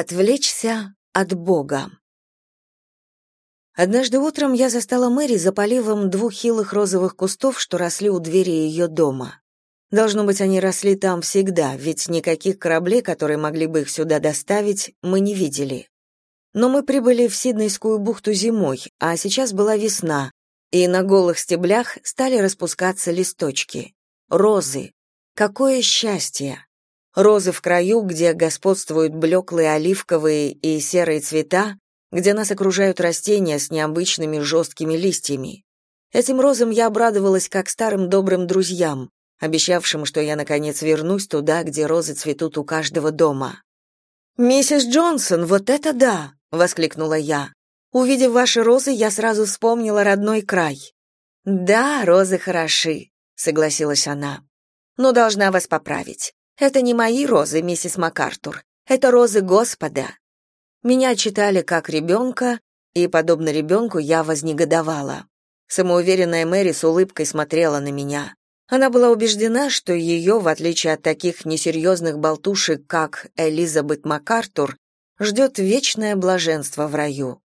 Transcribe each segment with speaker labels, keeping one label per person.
Speaker 1: Отвлечься от Бога. Однажды утром я застала Мэри за поливом двух хилых розовых кустов, что росли у двери ее дома. Должно быть, они росли там всегда, ведь никаких кораблей, которые могли бы их сюда доставить, мы не видели. Но мы прибыли в Сиднейскую бухту зимой, а сейчас была весна, и на голых стеблях стали распускаться листочки. Розы. Какое счастье! Розы в краю, где господствуют блеклые оливковые и серые цвета, где нас окружают растения с необычными жесткими листьями. Этим розам я обрадовалась как старым добрым друзьям, обещавшим, что я наконец вернусь туда, где розы цветут у каждого дома. «Миссис Джонсон, вот это да!» — воскликнула я. Увидев ваши розы, я сразу вспомнила родной край. Да, розы хороши, согласилась она. Но должна вас поправить. Это не мои розы, миссис МакАртур. Это розы Господа. Меня читали как ребенка, и подобно ребенку я вознегодовала. Самоуверенная Мэри с улыбкой смотрела на меня. Она была убеждена, что ее, в отличие от таких несерьезных болтушек, как Элизабет МакАртур, ждет вечное блаженство в раю.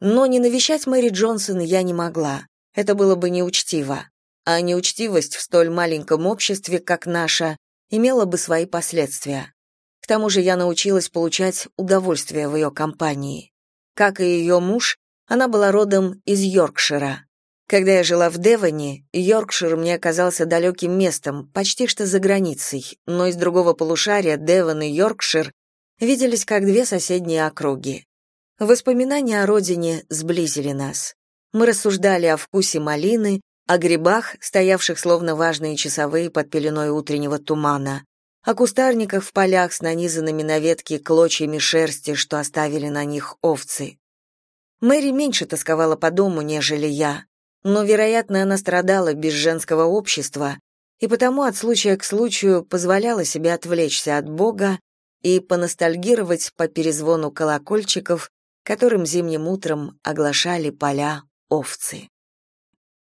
Speaker 1: Но не навещать Мэри Джонсон я не могла. Это было бы неучтиво. А неучтивость в столь маленьком обществе, как наша, имела бы свои последствия. К тому же я научилась получать удовольствие в ее компании. Как и ее муж, она была родом из Йоркшира. Когда я жила в Девоне, Йоркшир мне казался далеким местом, почти что за границей, но из другого полушария Девон и Йоркшир виделись как две соседние округи. Воспоминания о родине сблизили нас. Мы рассуждали о вкусе малины, о грибах, стоявших словно важные часовые под пеленой утреннего тумана, о кустарниках в полях с нанизанными на ветки клочьями шерсти, что оставили на них овцы. Мэри меньше тосковала по дому, нежели я, но, вероятно, она страдала без женского общества и потому от случая к случаю позволяла себе отвлечься от Бога и поностальгировать по перезвону колокольчиков, которым зимним утром оглашали поля овцы.